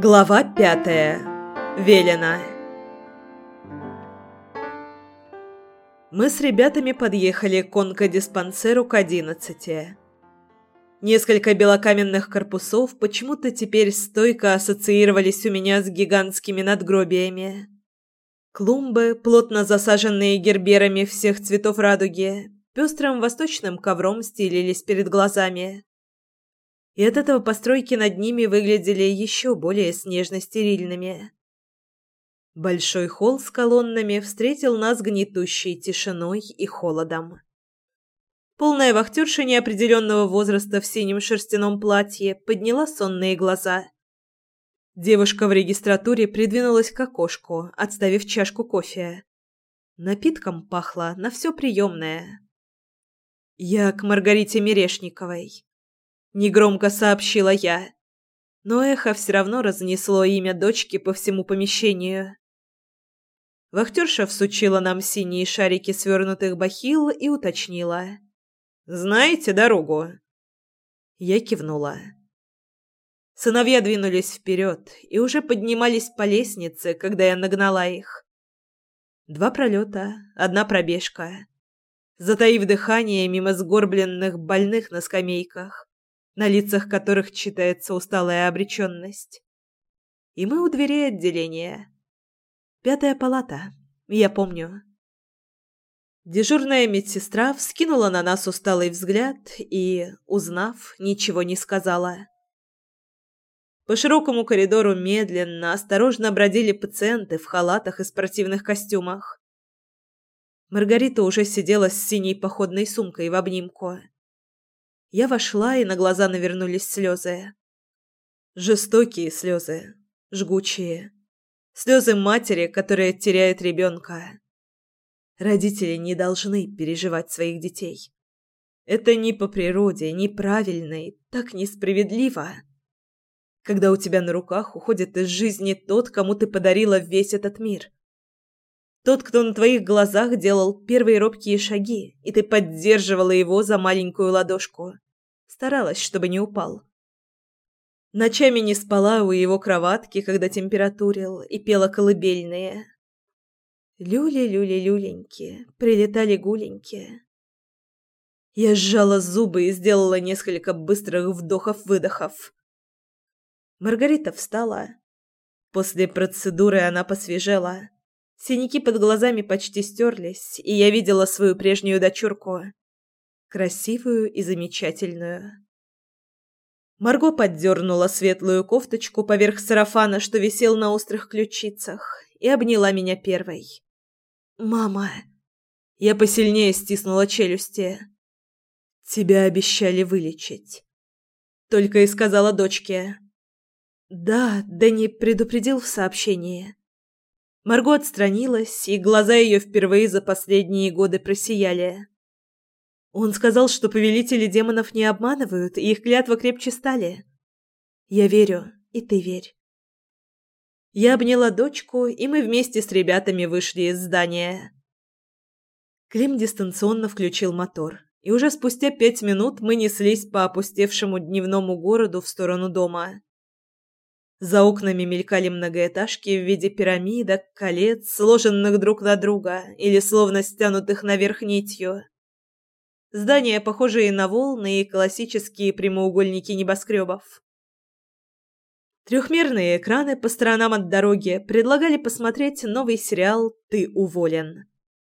Глава пятая. Велена. Мы с ребятами подъехали к онкодиспансеру к одиннадцати. Несколько белокаменных корпусов почему-то теперь стойко ассоциировались у меня с гигантскими надгробиями. Клумбы, плотно засаженные герберами всех цветов радуги, пестрым восточным ковром стелились перед глазами и от этого постройки над ними выглядели еще более снежно-стерильными. Большой холл с колоннами встретил нас гнетущей тишиной и холодом. Полная вахтерша неопределенного возраста в синем шерстяном платье подняла сонные глаза. Девушка в регистратуре придвинулась к окошку, отставив чашку кофе. Напитком пахло на все приемное. «Я к Маргарите Мерешниковой», негромко сообщила я. Но эхо все равно разнесло имя дочки по всему помещению. Вахтерша всучила нам синие шарики свернутых бахил и уточнила. «Знаете дорогу?» Я кивнула. Сыновья двинулись вперед и уже поднимались по лестнице, когда я нагнала их. Два пролета, одна пробежка. Затаив дыхание мимо сгорбленных больных на скамейках, на лицах которых читается усталая обреченность. И мы у дверей отделения. Пятая палата. Я помню. Дежурная медсестра вскинула на нас усталый взгляд и, узнав, ничего не сказала. По широкому коридору медленно, осторожно бродили пациенты в халатах и спортивных костюмах. Маргарита уже сидела с синей походной сумкой в обнимку. Я вошла, и на глаза навернулись слезы. Жестокие слезы, жгучие. Слезы матери, которая теряет ребенка. Родители не должны переживать своих детей. Это не по природе, неправильно и так несправедливо. Когда у тебя на руках уходит из жизни тот, кому ты подарила весь этот мир. Тот, кто на твоих глазах делал первые робкие шаги, и ты поддерживала его за маленькую ладошку. Старалась, чтобы не упал. Ночами не спала у его кроватки, когда температурил, и пела колыбельные. Люли-люли-люленьки, прилетали гуленьки. Я сжала зубы и сделала несколько быстрых вдохов-выдохов. Маргарита встала. После процедуры она посвежела. Синяки под глазами почти стерлись, и я видела свою прежнюю дочурку. Красивую и замечательную. Марго поддернула светлую кофточку поверх сарафана, что висел на острых ключицах, и обняла меня первой. «Мама!» Я посильнее стиснула челюсти. «Тебя обещали вылечить». Только и сказала дочке. «Да, не предупредил в сообщении». Марго отстранилась, и глаза ее впервые за последние годы просияли. Он сказал, что повелители демонов не обманывают, и их клятва крепче стали. Я верю, и ты верь. Я обняла дочку, и мы вместе с ребятами вышли из здания. Клим дистанционно включил мотор, и уже спустя пять минут мы неслись по опустевшему дневному городу в сторону дома. За окнами мелькали многоэтажки в виде пирамидок, колец, сложенных друг на друга или словно стянутых наверх нитью. Здания, похожие на волны и классические прямоугольники небоскребов. Трехмерные экраны по сторонам от дороги предлагали посмотреть новый сериал «Ты уволен»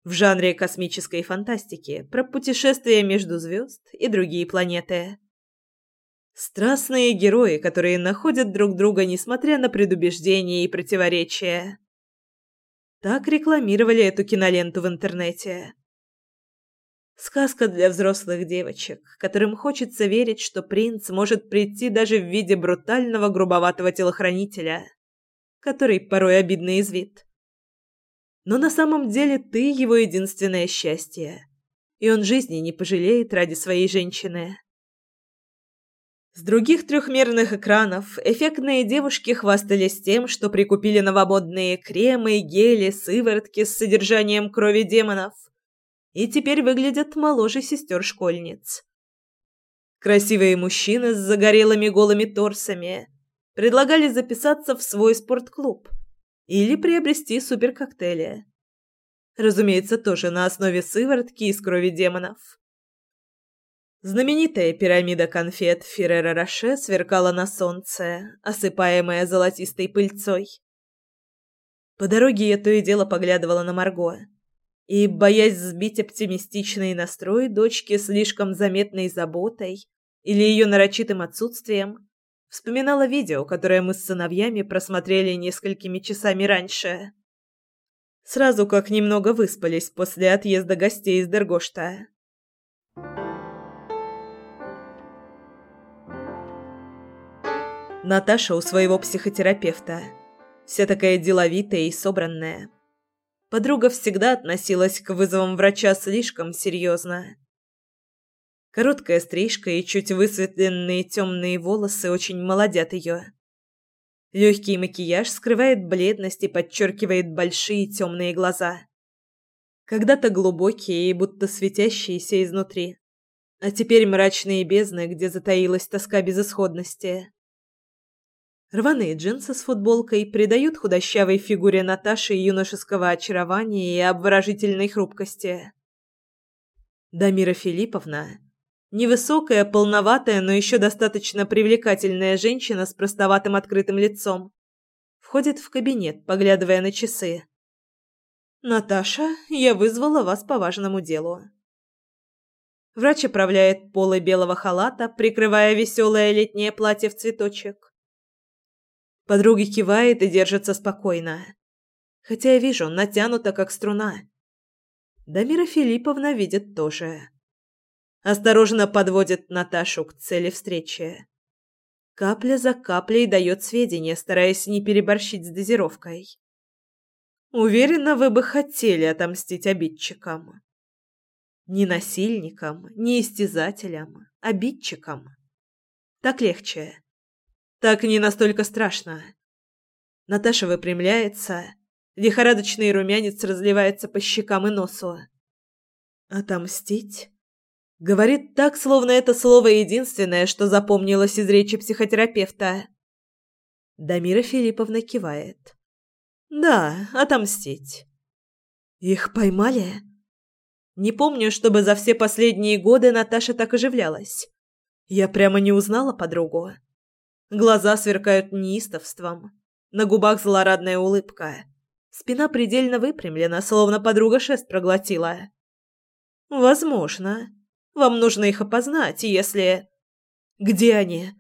в жанре космической фантастики про путешествия между звезд и другие планеты. Страстные герои, которые находят друг друга, несмотря на предубеждения и противоречия. Так рекламировали эту киноленту в интернете. Сказка для взрослых девочек, которым хочется верить, что принц может прийти даже в виде брутального грубоватого телохранителя, который порой обидный из вид. Но на самом деле ты его единственное счастье, и он жизни не пожалеет ради своей женщины. С других трехмерных экранов эффектные девушки хвастались тем, что прикупили новомодные кремы, гели, сыворотки с содержанием крови демонов и теперь выглядят моложе сестер-школьниц. Красивые мужчины с загорелыми голыми торсами, предлагали записаться в свой спортклуб или приобрести суперкоктейли. Разумеется, тоже на основе сыворотки из крови демонов. Знаменитая пирамида конфет Феррера Роше сверкала на солнце, осыпаемая золотистой пыльцой. По дороге я то и дело поглядывала на Марго. И, боясь сбить оптимистичный настрой дочки слишком заметной заботой или ее нарочитым отсутствием, вспоминала видео, которое мы с сыновьями просмотрели несколькими часами раньше. Сразу как немного выспались после отъезда гостей из Дергошта. Наташа у своего психотерапевта. Вся такая деловитая и собранная. Подруга всегда относилась к вызовам врача слишком серьезно. Короткая стрижка и чуть высветленные темные волосы очень молодят ее. Легкий макияж скрывает бледность и подчеркивает большие темные глаза. Когда-то глубокие и будто светящиеся изнутри. А теперь мрачные бездны, где затаилась тоска безысходности. Рваные джинсы с футболкой придают худощавой фигуре Наташи юношеского очарования и обворожительной хрупкости. Дамира Филипповна – невысокая, полноватая, но еще достаточно привлекательная женщина с простоватым открытым лицом. Входит в кабинет, поглядывая на часы. «Наташа, я вызвала вас по важному делу». Врач оправляет полы белого халата, прикрывая веселое летнее платье в цветочек. Подруга кивает и держится спокойно. Хотя я вижу, натянута как струна. Дамира Филипповна видит тоже. Осторожно подводит Наташу к цели встречи. Капля за каплей дает сведения, стараясь не переборщить с дозировкой. Уверена, вы бы хотели отомстить обидчикам. Не насильникам, не истязателям, обидчикам. Так легче. Так не настолько страшно. Наташа выпрямляется, лихорадочный румянец разливается по щекам и носу. «Отомстить?» Говорит так, словно это слово единственное, что запомнилось из речи психотерапевта. Дамира Филипповна кивает. «Да, отомстить». «Их поймали?» Не помню, чтобы за все последние годы Наташа так оживлялась. Я прямо не узнала подругу. Глаза сверкают неистовством. На губах злорадная улыбка. Спина предельно выпрямлена, словно подруга шест проглотила. «Возможно. Вам нужно их опознать, если...» «Где они?»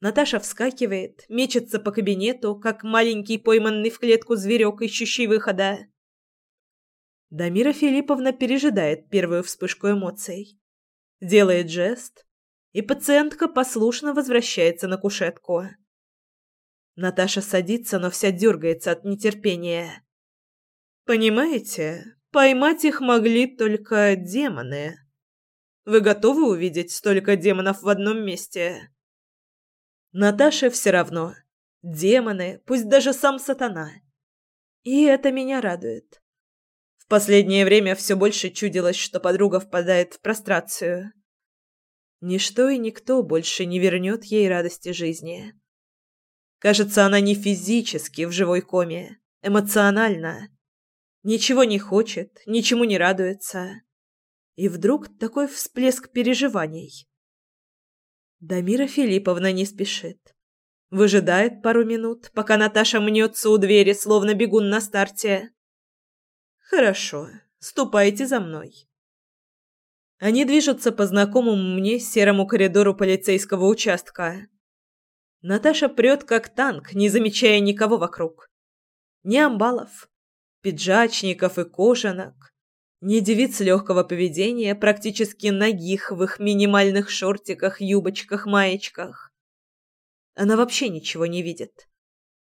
Наташа вскакивает, мечется по кабинету, как маленький пойманный в клетку зверек, ищущий выхода. Дамира Филипповна пережидает первую вспышку эмоций. Делает жест, и пациентка послушно возвращается на кушетку. Наташа садится, но вся дергается от нетерпения. «Понимаете, поймать их могли только демоны. Вы готовы увидеть столько демонов в одном месте?» Наташе все равно. Демоны, пусть даже сам сатана. И это меня радует. В последнее время все больше чудилось, что подруга впадает в прострацию. Ничто и никто больше не вернет ей радости жизни. Кажется, она не физически в живой коме, эмоционально. Ничего не хочет, ничему не радуется. И вдруг такой всплеск переживаний. Дамира Филипповна не спешит. Выжидает пару минут, пока Наташа мнется у двери, словно бегун на старте. «Хорошо, ступайте за мной». Они движутся по знакомому мне серому коридору полицейского участка. Наташа прет как танк, не замечая никого вокруг. Ни амбалов, пиджачников и кожанок, ни девиц легкого поведения, практически нагих в их минимальных шортиках, юбочках, маечках. Она вообще ничего не видит.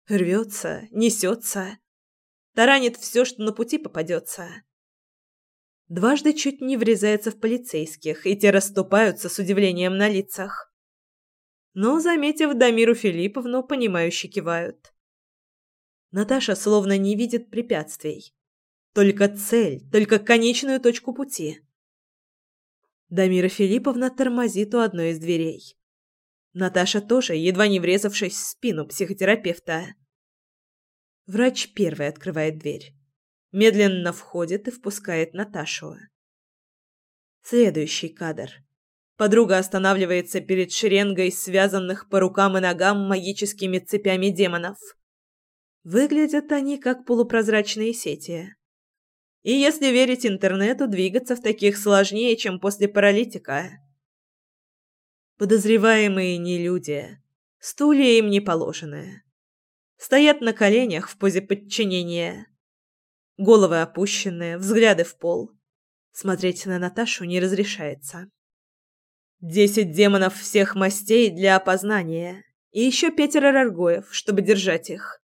Рвется, несется, таранит все, что на пути попадется дважды чуть не врезается в полицейских, и те расступаются с удивлением на лицах. Но, заметив Дамиру Филипповну, понимающе кивают. Наташа словно не видит препятствий. Только цель, только конечную точку пути. Дамира Филипповна тормозит у одной из дверей. Наташа тоже, едва не врезавшись в спину психотерапевта. Врач первый открывает дверь. Медленно входит и впускает Наташу. Следующий кадр. Подруга останавливается перед шеренгой связанных по рукам и ногам магическими цепями демонов. Выглядят они как полупрозрачные сети. И если верить интернету, двигаться в таких сложнее, чем после паралитика. Подозреваемые не люди. Стулья им не положены. Стоят на коленях в позе подчинения. Головы опущенные, взгляды в пол. Смотреть на Наташу не разрешается. Десять демонов всех мастей для опознания. И еще пятеро раргоев, чтобы держать их.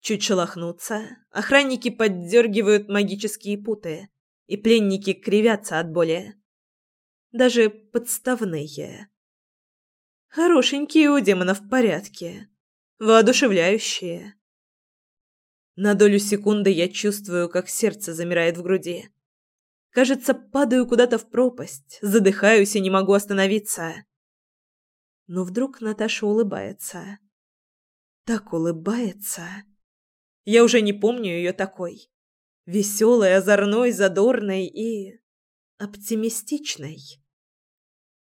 Чуть шелохнуться, охранники поддергивают магические путы, и пленники кривятся от боли. Даже подставные. Хорошенькие у демонов порядки. Воодушевляющие. На долю секунды я чувствую, как сердце замирает в груди. Кажется, падаю куда-то в пропасть, задыхаюсь и не могу остановиться. Но вдруг Наташа улыбается. Так улыбается. Я уже не помню ее такой. Веселой, озорной, задорной и... оптимистичной.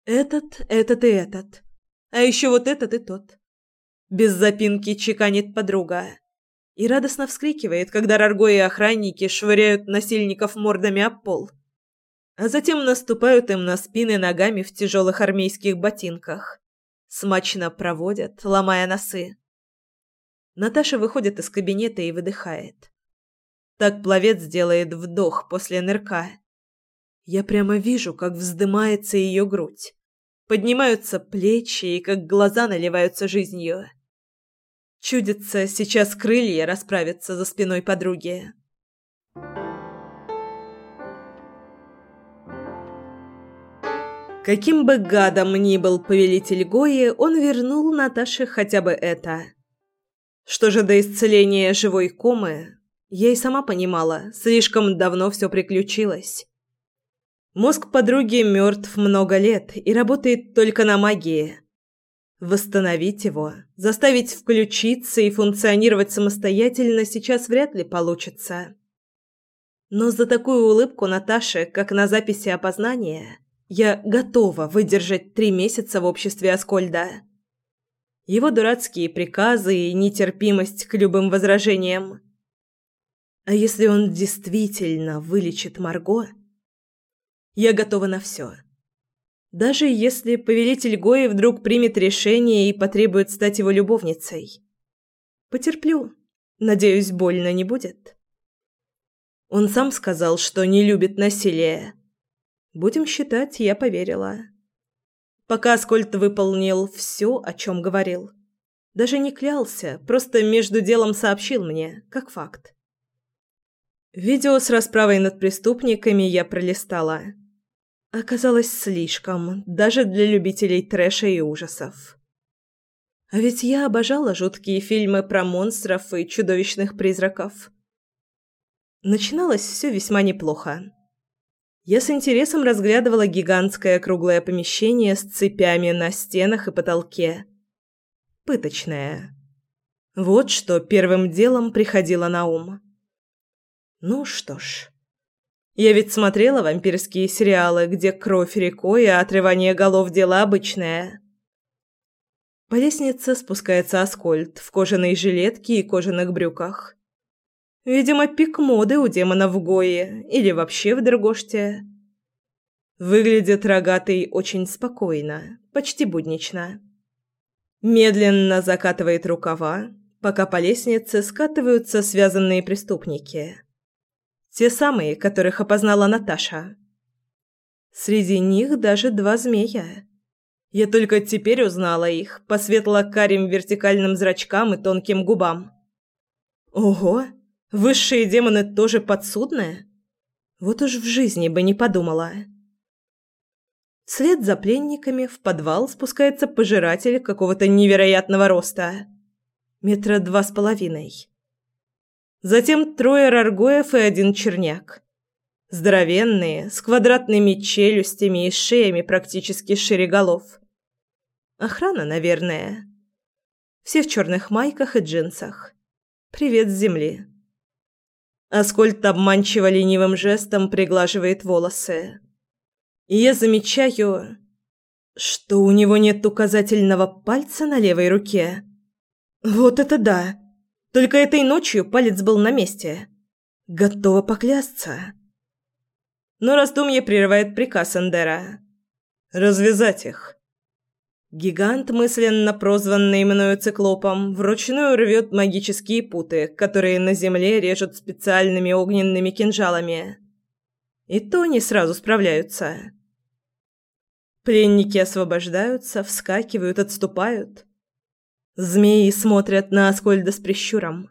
Этот, этот и этот. А еще вот этот и тот. Без запинки чеканит подруга. И радостно вскрикивает, когда Рарго и охранники швыряют насильников мордами об пол. А затем наступают им на спины ногами в тяжелых армейских ботинках. Смачно проводят, ломая носы. Наташа выходит из кабинета и выдыхает. Так пловец делает вдох после нырка. Я прямо вижу, как вздымается ее грудь. Поднимаются плечи и как глаза наливаются жизнью. Чудится, сейчас крылья расправятся за спиной подруги. Каким бы гадом ни был повелитель Гои, он вернул Наташе хотя бы это. Что же до исцеления живой комы, я и сама понимала, слишком давно все приключилось. Мозг подруги мертв много лет и работает только на магии. Восстановить его, заставить включиться и функционировать самостоятельно сейчас вряд ли получится. Но за такую улыбку Наташи, как на записи опознания, я готова выдержать три месяца в обществе Аскольда его дурацкие приказы и нетерпимость к любым возражениям. А если он действительно вылечит Марго, я готова на все. Даже если повелитель Гои вдруг примет решение и потребует стать его любовницей. Потерплю. Надеюсь, больно не будет. Он сам сказал, что не любит насилие. Будем считать, я поверила пока Аскольд выполнил все, о чем говорил. Даже не клялся, просто между делом сообщил мне, как факт. Видео с расправой над преступниками я пролистала. Оказалось слишком, даже для любителей трэша и ужасов. А ведь я обожала жуткие фильмы про монстров и чудовищных призраков. Начиналось все весьма неплохо. Я с интересом разглядывала гигантское круглое помещение с цепями на стенах и потолке. Пыточное. Вот что первым делом приходило на ум. Ну что ж. Я ведь смотрела вампирские сериалы, где кровь рекой, а отрывание голов – дело обычное. По лестнице спускается Аскольд в кожаной жилетке и кожаных брюках. Видимо, пик моды у демона в Гое или вообще в Драгоште. Выглядит рогатый очень спокойно, почти буднично. Медленно закатывает рукава, пока по лестнице скатываются связанные преступники. Те самые, которых опознала Наташа. Среди них даже два змея. Я только теперь узнала их по светло-карим вертикальным зрачкам и тонким губам. Ого! Высшие демоны тоже подсудные? Вот уж в жизни бы не подумала. Вслед за пленниками в подвал спускается пожиратель какого-то невероятного роста. Метра два с половиной. Затем трое раргоев и один черняк. Здоровенные, с квадратными челюстями и шеями практически шире голов. Охрана, наверное. Все в черных майках и джинсах. Привет с земли. Аскольд обманчиво ленивым жестом приглаживает волосы. И я замечаю, что у него нет указательного пальца на левой руке. Вот это да! Только этой ночью палец был на месте. Готова поклясться. Но раздумье прерывает приказ Эндера. «Развязать их». Гигант, мысленно прозванный мною циклопом, вручную рвет магические путы, которые на земле режут специальными огненными кинжалами. И то не сразу справляются. Пленники освобождаются, вскакивают, отступают. Змеи смотрят на Аскольда с прищуром.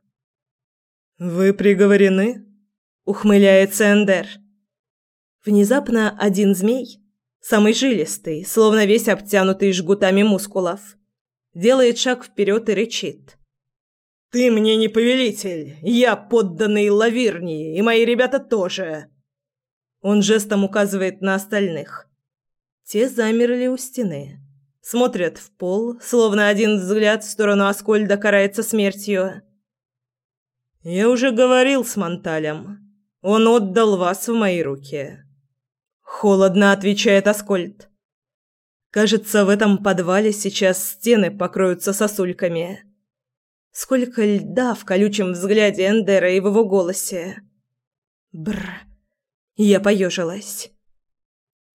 «Вы приговорены?» — ухмыляется Эндер. Внезапно один змей, самый жилистый, словно весь обтянутый жгутами мускулов, делает шаг вперед и рычит. «Ты мне не повелитель! Я подданный Лавирнии, и мои ребята тоже!» Он жестом указывает на остальных. Те замерли у стены. Смотрят в пол, словно один взгляд в сторону Аскольда карается смертью. «Я уже говорил с Монталем. Он отдал вас в мои руки. Холодно отвечает Аскольд. Кажется, в этом подвале сейчас стены покроются сосульками. Сколько льда в колючем взгляде Эндера и в его голосе. Бр. Я поежилась.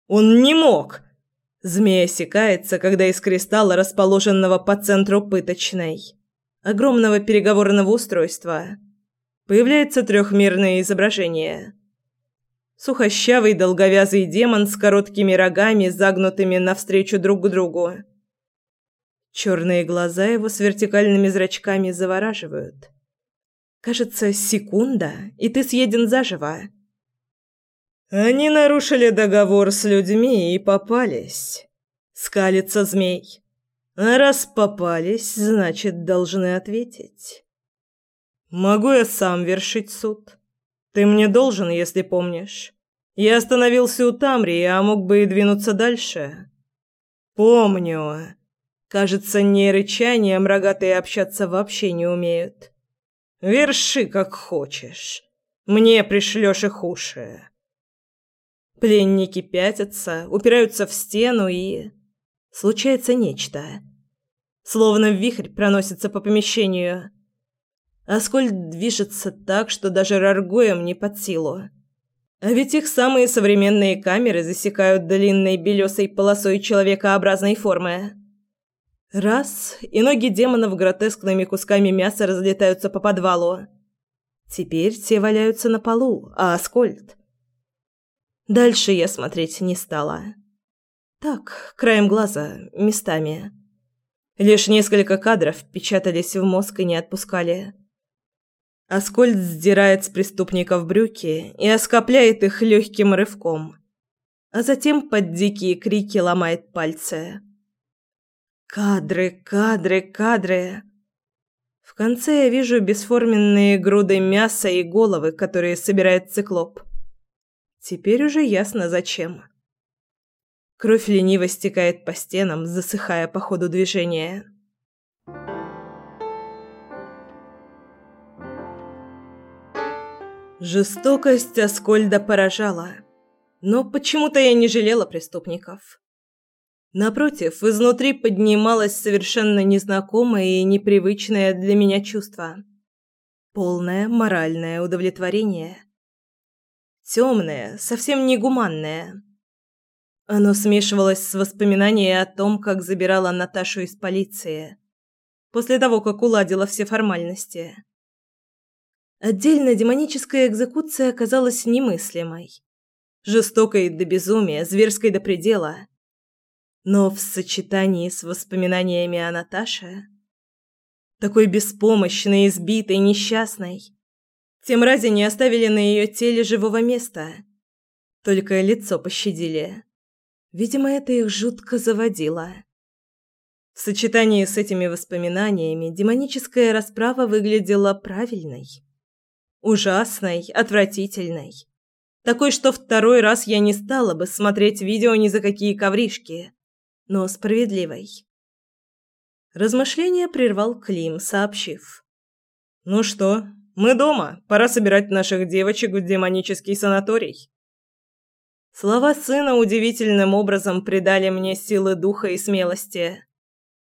Он не мог. Змея секается, когда из кристалла, расположенного по центру пыточной, огромного переговорного устройства, появляется трехмерное изображение. Сухощавый долговязый демон с короткими рогами, загнутыми навстречу друг другу. Черные глаза его с вертикальными зрачками завораживают. Кажется, секунда, и ты съеден заживо. Они нарушили договор с людьми и попались. Скалится змей. А раз попались, значит, должны ответить. Могу я сам вершить суд? Ты мне должен, если помнишь. Я остановился у Тамри, а мог бы и двинуться дальше. Помню. Кажется, не рычанием рогатые общаться вообще не умеют. Верши как хочешь. Мне пришлешь их уши. Пленники пятятся, упираются в стену и... Случается нечто. Словно вихрь проносится по помещению. Аскольд движется так, что даже раргоем не под силу. А ведь их самые современные камеры засекают длинной белесой полосой человекообразной формы. Раз, и ноги демонов гротескными кусками мяса разлетаются по подвалу. Теперь те валяются на полу, а Аскольд... Дальше я смотреть не стала. Так, краем глаза, местами. Лишь несколько кадров печатались в мозг и не отпускали. Аскольд сдирает с преступников брюки и оскопляет их легким рывком, а затем под дикие крики ломает пальцы. Кадры, кадры, кадры. В конце я вижу бесформенные груды мяса и головы, которые собирает циклоп. Теперь уже ясно зачем. Кровь лениво стекает по стенам, засыхая по ходу движения. Жестокость Аскольда поражала, но почему-то я не жалела преступников. Напротив, изнутри поднималось совершенно незнакомое и непривычное для меня чувство. Полное моральное удовлетворение. Темное, совсем не гуманное. Оно смешивалось с воспоминаниями о том, как забирала Наташу из полиции, после того, как уладила все формальности. Отдельно демоническая экзекуция оказалась немыслимой. Жестокой до безумия, зверской до предела. Но в сочетании с воспоминаниями о Наташе... Такой беспомощной, избитой, несчастной. Тем рази не оставили на ее теле живого места. Только лицо пощадили. Видимо, это их жутко заводило. В сочетании с этими воспоминаниями демоническая расправа выглядела правильной. Ужасной, отвратительной. Такой, что второй раз я не стала бы смотреть видео ни за какие ковришки, но справедливой. Размышление прервал Клим, сообщив. «Ну что, мы дома. Пора собирать наших девочек в демонический санаторий». Слова сына удивительным образом придали мне силы духа и смелости.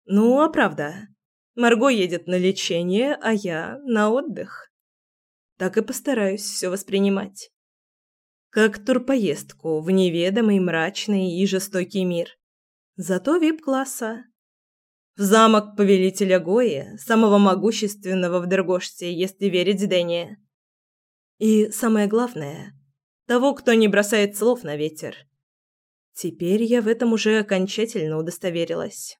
Ну, а правда, Марго едет на лечение, а я на отдых. Так и постараюсь все воспринимать. Как турпоездку в неведомый, мрачный и жестокий мир. Зато вип-класса. В замок повелителя Гои, самого могущественного в Дергоште, если верить Дэне. И самое главное, того, кто не бросает слов на ветер. Теперь я в этом уже окончательно удостоверилась.